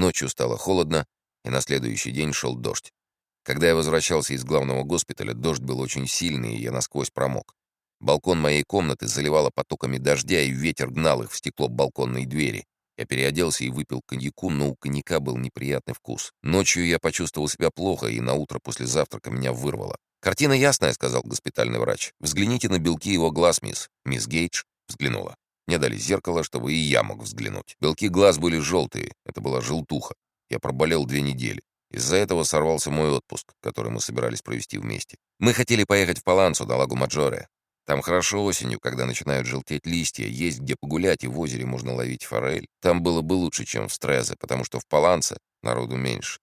Ночью стало холодно, и на следующий день шел дождь. Когда я возвращался из главного госпиталя, дождь был очень сильный, и я насквозь промок. Балкон моей комнаты заливало потоками дождя, и ветер гнал их в стекло балконной двери. Я переоделся и выпил коньяку, но у коньяка был неприятный вкус. Ночью я почувствовал себя плохо, и на утро после завтрака меня вырвало. «Картина ясная», — сказал госпитальный врач. «Взгляните на белки его глаз, мисс». Мисс Гейдж взглянула. Мне дали зеркало, чтобы и я мог взглянуть. Белки глаз были желтые. Это была желтуха. Я проболел две недели. Из-за этого сорвался мой отпуск, который мы собирались провести вместе. Мы хотели поехать в Палансу на Лагу Маджоре. Там хорошо осенью, когда начинают желтеть листья, есть где погулять, и в озере можно ловить форель. Там было бы лучше, чем в Стрезе, потому что в Паланце народу меньше.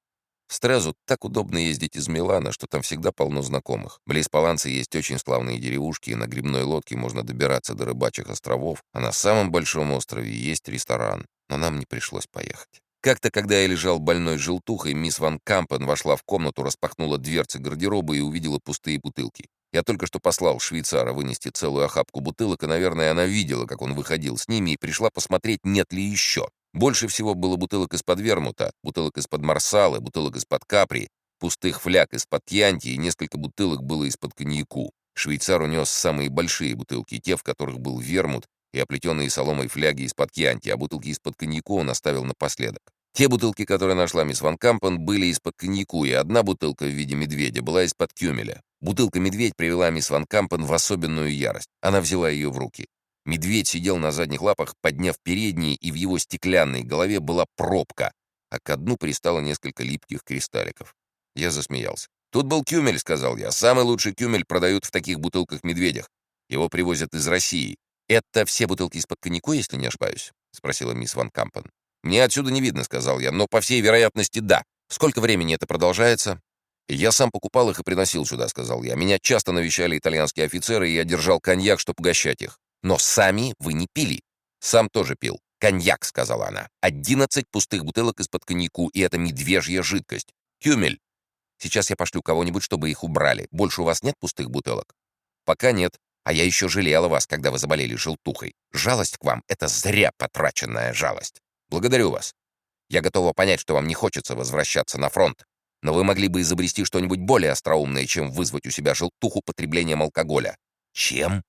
В так удобно ездить из Милана, что там всегда полно знакомых. Близ Паланца есть очень славные деревушки, и на грибной лодке можно добираться до рыбачих островов, а на самом большом острове есть ресторан. Но нам не пришлось поехать. Как-то, когда я лежал больной желтухой, мисс Ван Кампен вошла в комнату, распахнула дверцы гардероба и увидела пустые бутылки. Я только что послал швейцара вынести целую охапку бутылок, и, наверное, она видела, как он выходил с ними, и пришла посмотреть, нет ли еще. Больше всего было бутылок из-под вермута, бутылок из-под марсалы, бутылок из-под капри, пустых фляг из-под янти и несколько бутылок было из-под коньяку. Швейцар унес самые большие бутылки, те, в которых был вермут, и оплетенные соломой фляги из-под кьянти, а бутылки из-под коньяку он оставил напоследок. Те бутылки, которые нашла мисс Ван Кампен, были из-под коньяку, и одна бутылка в виде медведя была из-под кюмеля. Бутылка-медведь привела мисс Ван Кампен в особенную ярость. Она взяла ее в руки. Медведь сидел на задних лапах, подняв передние, и в его стеклянной голове была пробка, а к дну пристало несколько липких кристалликов. Я засмеялся. «Тут был кюмель», — сказал я. «Самый лучший кюмель продают в таких бутылках-медведях. Его привозят из России. Это все бутылки из-под коньяку, если не ошибаюсь?» — спросила мисс Ван Кампен. «Мне отсюда не видно», — сказал я, — «но, по всей вероятности, да. Сколько времени это продолжается?» «Я сам покупал их и приносил сюда», — сказал я. «Меня часто навещали итальянские офицеры, и я держал коньяк, чтобы угощать их. Но сами вы не пили». «Сам тоже пил. Коньяк», — сказала она. «Одиннадцать пустых бутылок из-под коньяку, и это медвежья жидкость. Кюмель. Сейчас я пошлю кого-нибудь, чтобы их убрали. Больше у вас нет пустых бутылок?» «Пока нет. А я еще жалела вас, когда вы заболели желтухой. Жалость к вам — это зря потраченная жалость. Благодарю вас. Я готова понять, что вам не хочется возвращаться на фронт, но вы могли бы изобрести что-нибудь более остроумное, чем вызвать у себя желтуху потреблением алкоголя. Чем?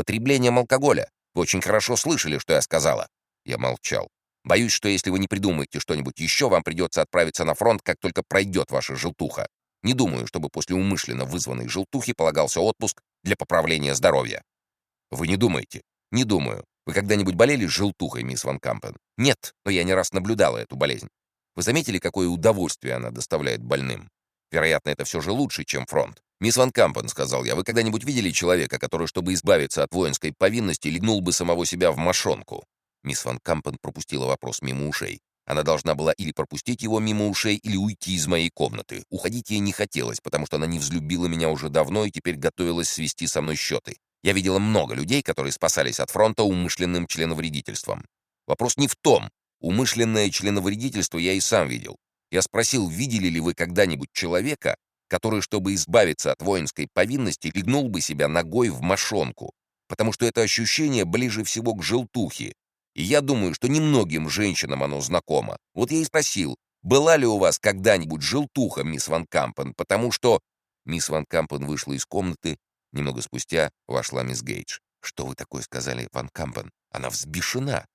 Потреблением алкоголя. Вы очень хорошо слышали, что я сказала. Я молчал. Боюсь, что если вы не придумаете что-нибудь еще, вам придется отправиться на фронт, как только пройдет ваша желтуха. Не думаю, чтобы после умышленно вызванной желтухи полагался отпуск для поправления здоровья. Вы не думаете? Не думаю. Вы когда-нибудь болели желтухой, мисс Ван Кампен? Нет, но я не раз наблюдала эту болезнь. Вы заметили, какое удовольствие она доставляет больным? Вероятно, это все же лучше, чем фронт. «Мисс Ван Кампен», — сказал я, — «вы когда-нибудь видели человека, который, чтобы избавиться от воинской повинности, легнул бы самого себя в мошонку?» Мисс Ван Кампен пропустила вопрос мимо ушей. Она должна была или пропустить его мимо ушей, или уйти из моей комнаты. Уходить ей не хотелось, потому что она не взлюбила меня уже давно и теперь готовилась свести со мной счеты. Я видела много людей, которые спасались от фронта умышленным членовредительством. Вопрос не в том. Умышленное членовредительство я и сам видел. Я спросил, видели ли вы когда-нибудь человека, который, чтобы избавиться от воинской повинности, легнул бы себя ногой в мошонку, потому что это ощущение ближе всего к желтухе. И я думаю, что немногим женщинам оно знакомо. Вот я и спросил, была ли у вас когда-нибудь желтуха, мисс Ван Кампен, потому что... Мисс Ван Кампен вышла из комнаты Немного спустя вошла мисс Гейдж. «Что вы такое сказали, Ван Кампен? Она взбешена!»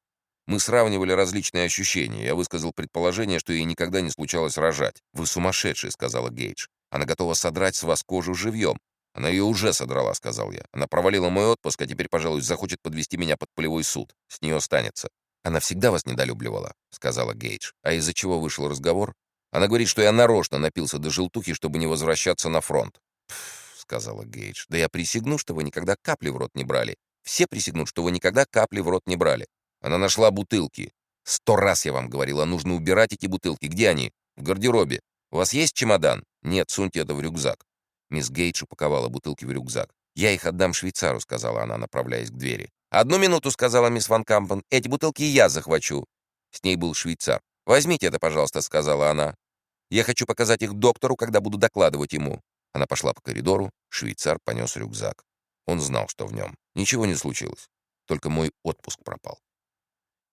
Мы сравнивали различные ощущения. Я высказал предположение, что ей никогда не случалось рожать. «Вы сумасшедший», — сказала Гейдж. «Она готова содрать с вас кожу живьем». «Она ее уже содрала», — сказал я. «Она провалила мой отпуск, а теперь, пожалуй, захочет подвести меня под полевой суд. С нее останется». «Она всегда вас недолюбливала», — сказала Гейдж. «А из-за чего вышел разговор?» «Она говорит, что я нарочно напился до желтухи, чтобы не возвращаться на фронт». Пф, сказала Гейдж. «Да я присягну, что вы никогда капли в рот не брали. Все присягнут, что вы никогда капли в рот не брали. Она нашла бутылки. Сто раз я вам говорила, нужно убирать эти бутылки. Где они? В гардеробе. У вас есть чемодан? Нет, суньте это в рюкзак». Мисс Гейдж упаковала бутылки в рюкзак. «Я их отдам швейцару», — сказала она, направляясь к двери. «Одну минуту», — сказала мисс Ван Кампен. «Эти бутылки я захвачу». С ней был швейцар. «Возьмите это, пожалуйста», — сказала она. «Я хочу показать их доктору, когда буду докладывать ему». Она пошла по коридору, швейцар понес рюкзак. Он знал, что в нем. Ничего не случилось. Только мой отпуск пропал.